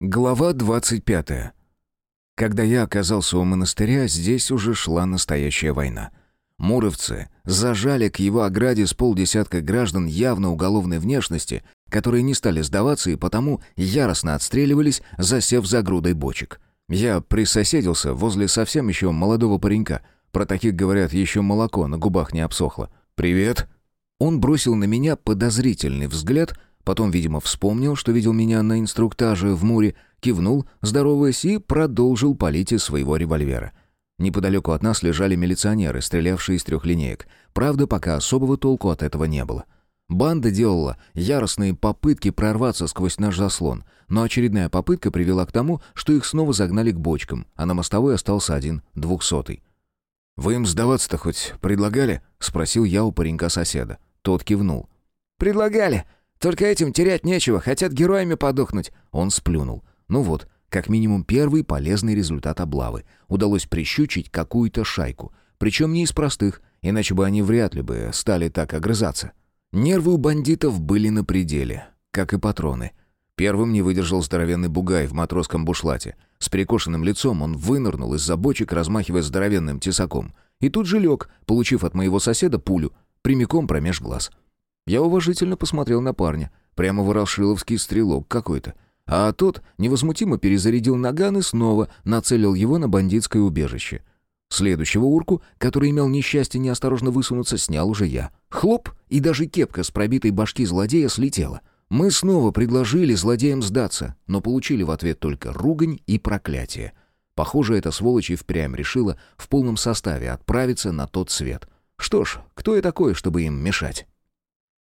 Глава 25. Когда я оказался у монастыря, здесь уже шла настоящая война. Муровцы зажали к его ограде с полдесятка граждан явно уголовной внешности, которые не стали сдаваться и потому яростно отстреливались, засев за грудой бочек. Я присоседился возле совсем еще молодого паренька. Про таких говорят, еще молоко на губах не обсохло. «Привет!» Он бросил на меня подозрительный взгляд — Потом, видимо, вспомнил, что видел меня на инструктаже в Муре, кивнул, здороваясь, и продолжил палить из своего револьвера. Неподалеку от нас лежали милиционеры, стрелявшие из трех линеек. Правда, пока особого толку от этого не было. Банда делала яростные попытки прорваться сквозь наш заслон, но очередная попытка привела к тому, что их снова загнали к бочкам, а на мостовой остался один, двухсотый. «Вы им сдаваться-то хоть предлагали?» — спросил я у паренька-соседа. Тот кивнул. «Предлагали. Только этим терять нечего, хотят героями подохнуть». Он сплюнул. «Ну вот, как минимум первый полезный результат облавы. Удалось прищучить какую-то шайку. Причем не из простых, иначе бы они вряд ли бы стали так огрызаться. Нервы у бандитов были на пределе, как и патроны. Первым не выдержал здоровенный бугай в матросском бушлате. С перекошенным лицом он вынырнул из-за бочек, размахивая здоровенным тесаком. И тут же лег, получив от моего соседа пулю, прямиком промеж глаз. Я уважительно посмотрел на парня. Прямо ворошиловский стрелок какой-то. А тот невозмутимо перезарядил наган и снова нацелил его на бандитское убежище. Следующего урку, который имел несчастье неосторожно высунуться, снял уже я. Хлоп, и даже кепка с пробитой башки злодея слетела. Мы снова предложили злодеям сдаться, но получили в ответ только ругань и проклятие. Похоже, эта сволочь и впрямь решила в полном составе отправиться на тот свет. Что ж, кто я такой, чтобы им мешать?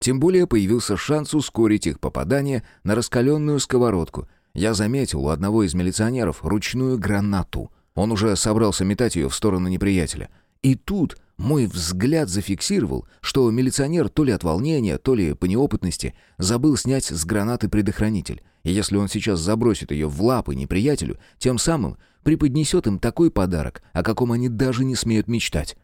Тем более появился шанс ускорить их попадание на раскаленную сковородку. Я заметил у одного из милиционеров ручную гранату. Он уже собрался метать ее в сторону неприятеля. И тут мой взгляд зафиксировал, что милиционер то ли от волнения, то ли по неопытности забыл снять с гранаты предохранитель. И если он сейчас забросит ее в лапы неприятелю, тем самым преподнесет им такой подарок, о каком они даже не смеют мечтать.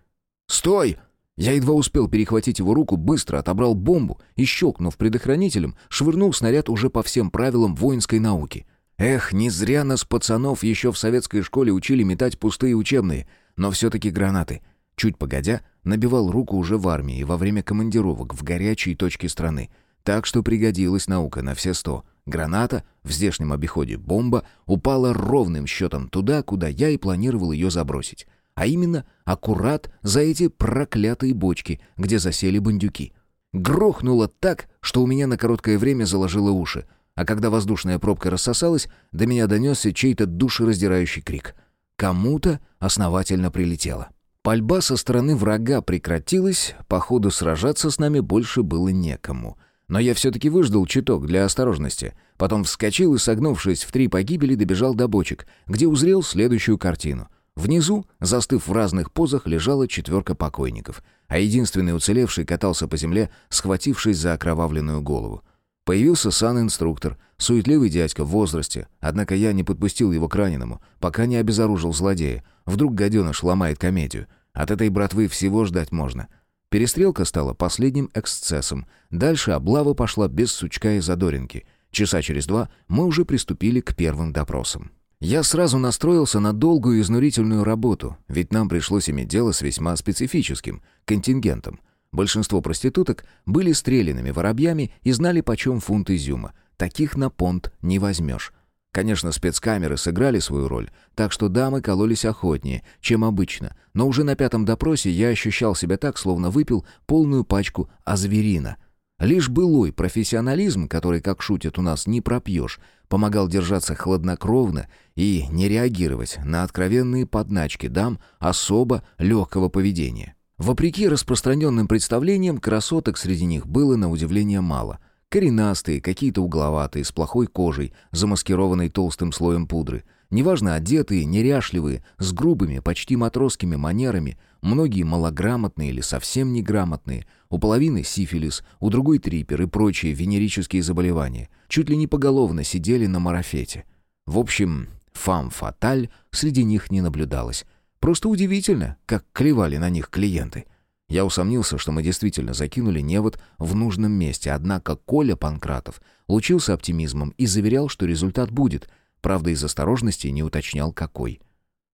«Стой!» Я едва успел перехватить его руку, быстро отобрал бомбу и, щелкнув предохранителем, швырнул снаряд уже по всем правилам воинской науки. Эх, не зря нас, пацанов, еще в советской школе учили метать пустые учебные, но все-таки гранаты. Чуть погодя, набивал руку уже в армии во время командировок в горячие точки страны. Так что пригодилась наука на все сто. Граната, в здешнем обиходе бомба, упала ровным счетом туда, куда я и планировал ее забросить а именно аккурат за эти проклятые бочки, где засели бандюки. Грохнуло так, что у меня на короткое время заложило уши, а когда воздушная пробка рассосалась, до меня донесся чей-то душераздирающий крик. Кому-то основательно прилетело. Пальба со стороны врага прекратилась, походу сражаться с нами больше было некому. Но я все-таки выждал чуток для осторожности. Потом вскочил и, согнувшись в три погибели, добежал до бочек, где узрел следующую картину. Внизу, застыв в разных позах, лежала четверка покойников, а единственный уцелевший катался по земле, схватившись за окровавленную голову. Появился сан-инструктор, суетливый дядька в возрасте, однако я не подпустил его к раненому, пока не обезоружил злодея. Вдруг гаденыш ломает комедию. От этой братвы всего ждать можно. Перестрелка стала последним эксцессом. Дальше облава пошла без сучка и задоринки. Часа через два мы уже приступили к первым допросам. Я сразу настроился на долгую и изнурительную работу, ведь нам пришлось иметь дело с весьма специфическим контингентом. Большинство проституток были стрелянными воробьями и знали почем фунт изюма. Таких на понт не возьмешь. Конечно, спецкамеры сыграли свою роль, так что дамы кололись охотнее, чем обычно, но уже на пятом допросе я ощущал себя так, словно выпил полную пачку азверина — Лишь былой профессионализм, который, как шутят у нас, не пропьешь, помогал держаться хладнокровно и не реагировать на откровенные подначки дам особо легкого поведения. Вопреки распространенным представлениям, красоток среди них было на удивление мало. Коренастые, какие-то угловатые, с плохой кожей, замаскированной толстым слоем пудры. Неважно одетые, неряшливые, с грубыми, почти матросскими манерами, многие малограмотные или совсем неграмотные, у половины сифилис, у другой трипер и прочие венерические заболевания. Чуть ли не поголовно сидели на марафете. В общем, фам-фаталь среди них не наблюдалось. Просто удивительно, как клевали на них клиенты. Я усомнился, что мы действительно закинули невод в нужном месте, однако Коля Панкратов лучился оптимизмом и заверял, что результат будет. Правда, из осторожности не уточнял, какой.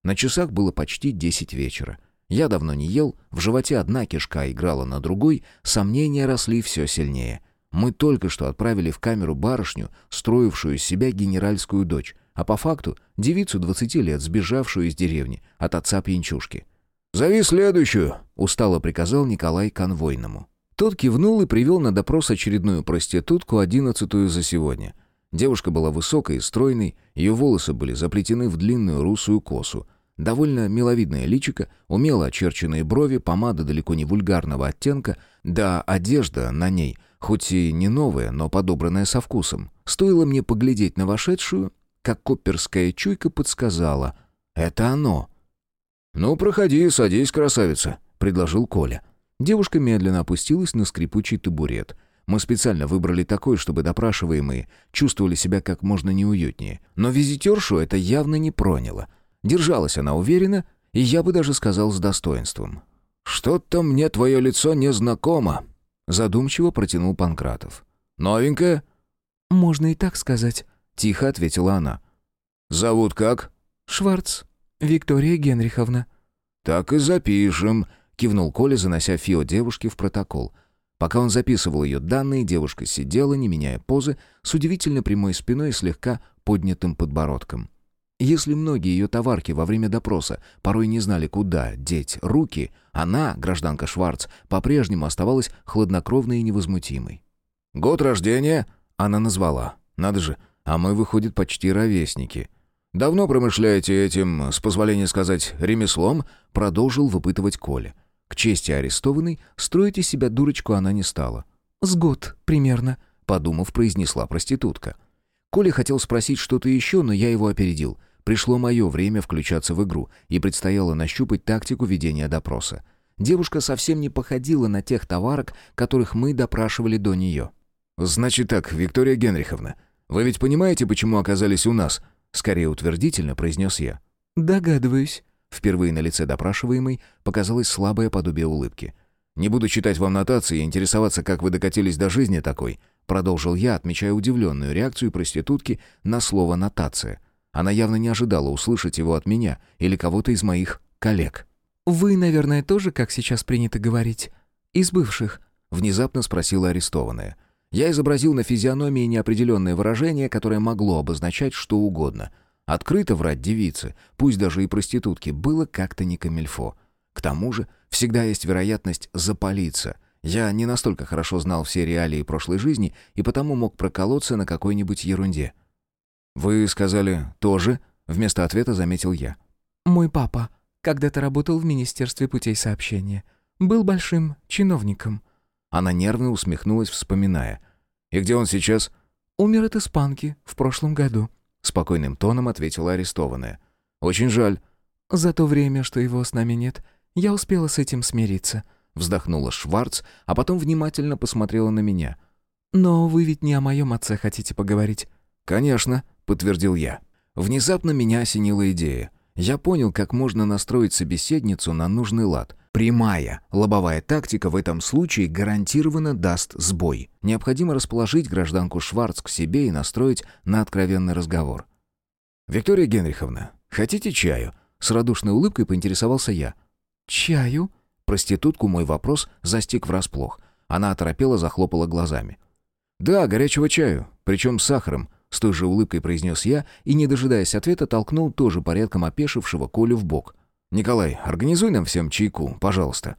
На часах было почти десять вечера. Я давно не ел, в животе одна кишка играла на другой, сомнения росли все сильнее. Мы только что отправили в камеру барышню, строившую из себя генеральскую дочь, а по факту девицу 20 лет, сбежавшую из деревни от отца пьянчушки. «Зови следующую», — устало приказал Николай конвойному. Тот кивнул и привел на допрос очередную проститутку, одиннадцатую за сегодня. Девушка была высокой и стройной, ее волосы были заплетены в длинную русую косу. Довольно миловидное личико, умело очерченные брови, помада далеко не вульгарного оттенка, да одежда на ней, хоть и не новая, но подобранная со вкусом. Стоило мне поглядеть на вошедшую, как копперская чуйка подсказала «Это оно». «Ну, проходи, садись, красавица», — предложил Коля. Девушка медленно опустилась на скрипучий табурет. Мы специально выбрали такой, чтобы допрашиваемые чувствовали себя как можно неуютнее. Но визитершу это явно не проняло. Держалась она уверенно, и я бы даже сказал с достоинством. «Что-то мне твое лицо незнакомо», — задумчиво протянул Панкратов. «Новенькое?» «Можно и так сказать», — тихо ответила она. «Зовут как?» «Шварц. Виктория Генриховна». «Так и запишем», — кивнул Коля, занося фио девушки в протокол. Пока он записывал ее данные, девушка сидела, не меняя позы, с удивительно прямой спиной и слегка поднятым подбородком. Если многие ее товарки во время допроса порой не знали, куда деть руки, она, гражданка Шварц, по-прежнему оставалась хладнокровной и невозмутимой. «Год рождения?» — она назвала. «Надо же, а мы, выходит, почти ровесники». «Давно промышляете этим, с позволения сказать, ремеслом?» — продолжил выпытывать Коля. К чести арестованной, строить из себя дурочку она не стала. «С год, примерно», — подумав, произнесла проститутка. Коля хотел спросить что-то еще, но я его опередил. Пришло мое время включаться в игру, и предстояло нащупать тактику ведения допроса. Девушка совсем не походила на тех товарок, которых мы допрашивали до нее. «Значит так, Виктория Генриховна, вы ведь понимаете, почему оказались у нас?» Скорее утвердительно произнес я. «Догадываюсь». Впервые на лице допрашиваемой показалось слабое подобие улыбки. «Не буду читать вам нотации и интересоваться, как вы докатились до жизни такой», продолжил я, отмечая удивленную реакцию проститутки на слово «нотация». Она явно не ожидала услышать его от меня или кого-то из моих коллег. «Вы, наверное, тоже, как сейчас принято говорить, из бывших?» внезапно спросила арестованная. Я изобразил на физиономии неопределенное выражение, которое могло обозначать что угодно. Открыто врать девице, пусть даже и проститутке, было как-то не камильфо. К тому же, всегда есть вероятность запалиться. Я не настолько хорошо знал все реалии прошлой жизни и потому мог проколоться на какой-нибудь ерунде. «Вы сказали «тоже»?» — вместо ответа заметил я. «Мой папа когда-то работал в Министерстве путей сообщения. Был большим чиновником». Она нервно усмехнулась, вспоминая. «И где он сейчас?» «Умер от испанки в прошлом году», — спокойным тоном ответила арестованная. «Очень жаль». «За то время, что его с нами нет, я успела с этим смириться», — вздохнула Шварц, а потом внимательно посмотрела на меня. «Но вы ведь не о моем отце хотите поговорить?» «Конечно», — подтвердил я. Внезапно меня осенила идея. Я понял, как можно настроить собеседницу на нужный лад. Прямая, лобовая тактика в этом случае гарантированно даст сбой. Необходимо расположить гражданку Шварц к себе и настроить на откровенный разговор. «Виктория Генриховна, хотите чаю?» С радушной улыбкой поинтересовался я. «Чаю?» Проститутку мой вопрос застиг врасплох. Она оторопела, захлопала глазами. «Да, горячего чаю, причем с сахаром», с той же улыбкой произнес я и, не дожидаясь ответа, толкнул тоже порядком опешившего Колю в бок. «Николай, организуй нам всем чайку, пожалуйста».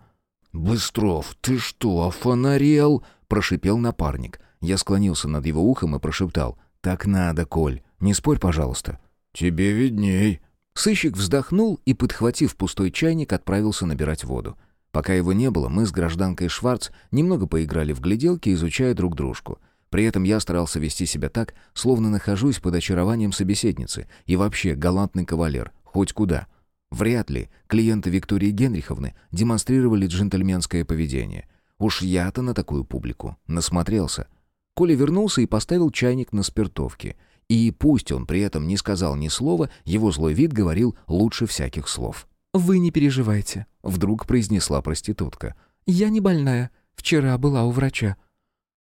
«Быстров, ты что, офонарел?» — прошипел напарник. Я склонился над его ухом и прошептал. «Так надо, Коль, не спорь, пожалуйста». «Тебе видней». Сыщик вздохнул и, подхватив пустой чайник, отправился набирать воду. Пока его не было, мы с гражданкой Шварц немного поиграли в гляделки, изучая друг дружку. При этом я старался вести себя так, словно нахожусь под очарованием собеседницы и вообще галантный кавалер, хоть куда. Вряд ли клиенты Виктории Генриховны демонстрировали джентльменское поведение. Уж я-то на такую публику насмотрелся. Коля вернулся и поставил чайник на спиртовке. И пусть он при этом не сказал ни слова, его злой вид говорил лучше всяких слов. «Вы не переживайте», — вдруг произнесла проститутка. «Я не больная. Вчера была у врача».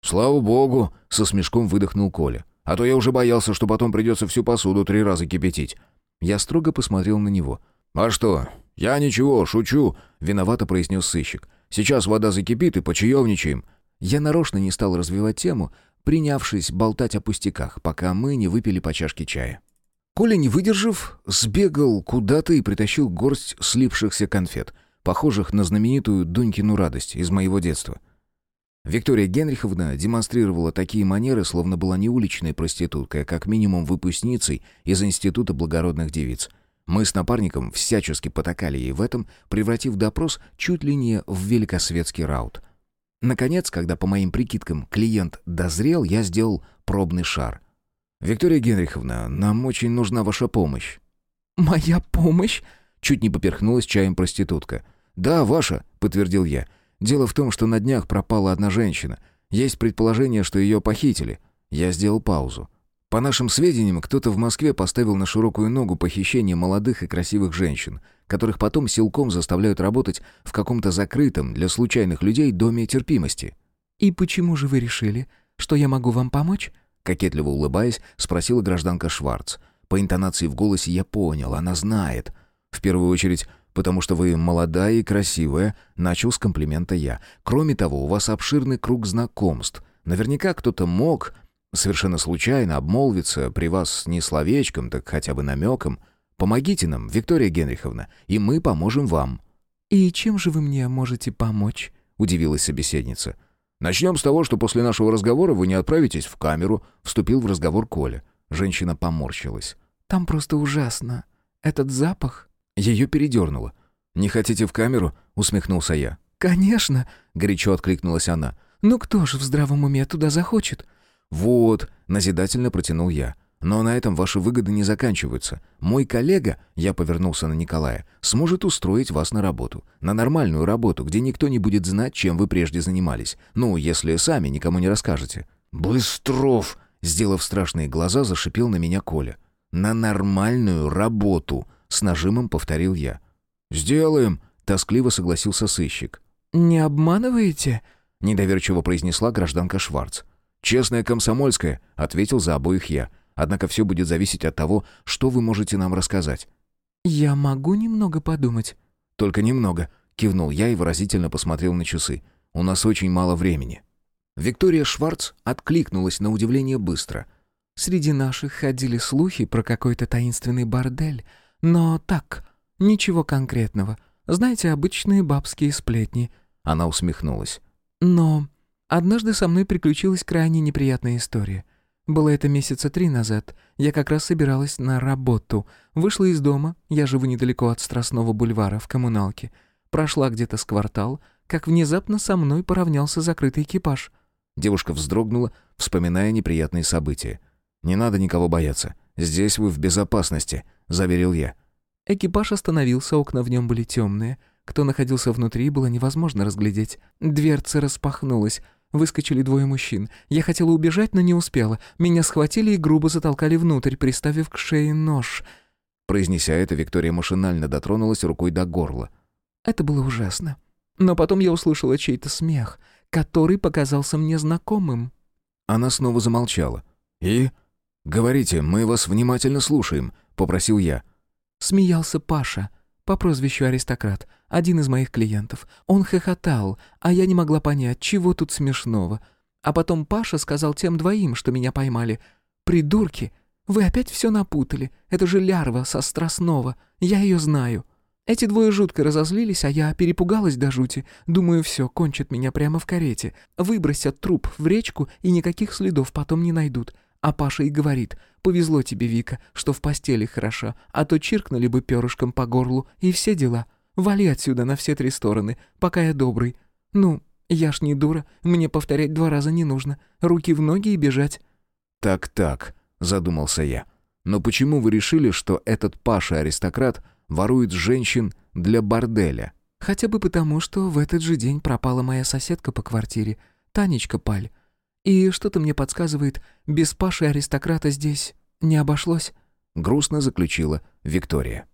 «Слава богу!» — со смешком выдохнул Коля. А то я уже боялся, что потом придется всю посуду три раза кипятить». Я строго посмотрел на него. «А что? Я ничего, шучу», — виновато произнес сыщик. «Сейчас вода закипит и почаевничаем». Я нарочно не стал развивать тему, принявшись болтать о пустяках, пока мы не выпили по чашке чая. Коля, не выдержав, сбегал куда-то и притащил горсть слипшихся конфет, похожих на знаменитую Дунькину радость из моего детства. Виктория Генриховна демонстрировала такие манеры, словно была не уличной проституткой, а как минимум выпускницей из Института благородных девиц. Мы с напарником всячески потакали ей в этом, превратив допрос чуть ли не в великосветский раут. Наконец, когда по моим прикидкам клиент дозрел, я сделал пробный шар. «Виктория Генриховна, нам очень нужна ваша помощь». «Моя помощь?» Чуть не поперхнулась чаем проститутка. «Да, ваша», — подтвердил я. «Дело в том, что на днях пропала одна женщина. Есть предположение, что ее похитили». Я сделал паузу. По нашим сведениям, кто-то в Москве поставил на широкую ногу похищение молодых и красивых женщин, которых потом силком заставляют работать в каком-то закрытом для случайных людей доме терпимости. «И почему же вы решили, что я могу вам помочь?» Кокетливо улыбаясь, спросила гражданка Шварц. По интонации в голосе я понял, она знает. В первую очередь, потому что вы молодая и красивая, начал с комплимента я. Кроме того, у вас обширный круг знакомств. Наверняка кто-то мог, совершенно случайно, обмолвиться при вас не словечком, так хотя бы намеком. Помогите нам, Виктория Генриховна, и мы поможем вам». «И чем же вы мне можете помочь?» — удивилась собеседница. «Начнем с того, что после нашего разговора вы не отправитесь в камеру», — вступил в разговор Коля. Женщина поморщилась. «Там просто ужасно. Этот запах...» Ее передернуло. «Не хотите в камеру?» — усмехнулся я. «Конечно!» — горячо откликнулась она. «Ну кто же в здравом уме туда захочет?» «Вот!» — назидательно протянул я. Но на этом ваши выгоды не заканчиваются. Мой коллега, я повернулся на Николая, сможет устроить вас на работу. На нормальную работу, где никто не будет знать, чем вы прежде занимались. Ну, если сами никому не расскажете. Быстров, сделав страшные глаза, зашипел на меня Коля. На нормальную работу, с нажимом повторил я. Сделаем, тоскливо согласился сыщик. Не обманываете? недоверчиво произнесла гражданка Шварц. «Честная комсомольская», — ответил за обоих я. Однако все будет зависеть от того, что вы можете нам рассказать». «Я могу немного подумать». «Только немного», — кивнул я и выразительно посмотрел на часы. «У нас очень мало времени». Виктория Шварц откликнулась на удивление быстро. «Среди наших ходили слухи про какой-то таинственный бордель. Но так, ничего конкретного. Знаете, обычные бабские сплетни». Она усмехнулась. «Но однажды со мной приключилась крайне неприятная история». Было это месяца три назад. Я как раз собиралась на работу. Вышла из дома, я живу недалеко от Страстного бульвара, в коммуналке. Прошла где-то с квартал, как внезапно со мной поравнялся закрытый экипаж. Девушка вздрогнула, вспоминая неприятные события. «Не надо никого бояться. Здесь вы в безопасности», — заверил я. Экипаж остановился, окна в нем были темные. Кто находился внутри, было невозможно разглядеть. Дверца распахнулась, Выскочили двое мужчин. Я хотела убежать, но не успела. Меня схватили и грубо затолкали внутрь, приставив к шее нож. Произнеся это, Виктория машинально дотронулась рукой до горла. Это было ужасно. Но потом я услышала чей-то смех, который показался мне знакомым. Она снова замолчала. «И?» «Говорите, мы вас внимательно слушаем», — попросил я. Смеялся Паша по прозвищу Аристократ, один из моих клиентов. Он хохотал, а я не могла понять, чего тут смешного. А потом Паша сказал тем двоим, что меня поймали. «Придурки! Вы опять все напутали. Это же лярва со Страстного. Я ее знаю». Эти двое жутко разозлились, а я перепугалась до жути. Думаю, все, кончат меня прямо в карете. Выбросят труп в речку, и никаких следов потом не найдут. А Паша и говорит, повезло тебе, Вика, что в постели хороша, а то чиркнули бы перышком по горлу, и все дела. Вали отсюда на все три стороны, пока я добрый. Ну, я ж не дура, мне повторять два раза не нужно. Руки в ноги и бежать». «Так-так», — задумался я. «Но почему вы решили, что этот Паша-аристократ ворует женщин для борделя?» «Хотя бы потому, что в этот же день пропала моя соседка по квартире, Танечка Паль. И что-то мне подсказывает, без Паши аристократа здесь не обошлось. Грустно заключила Виктория.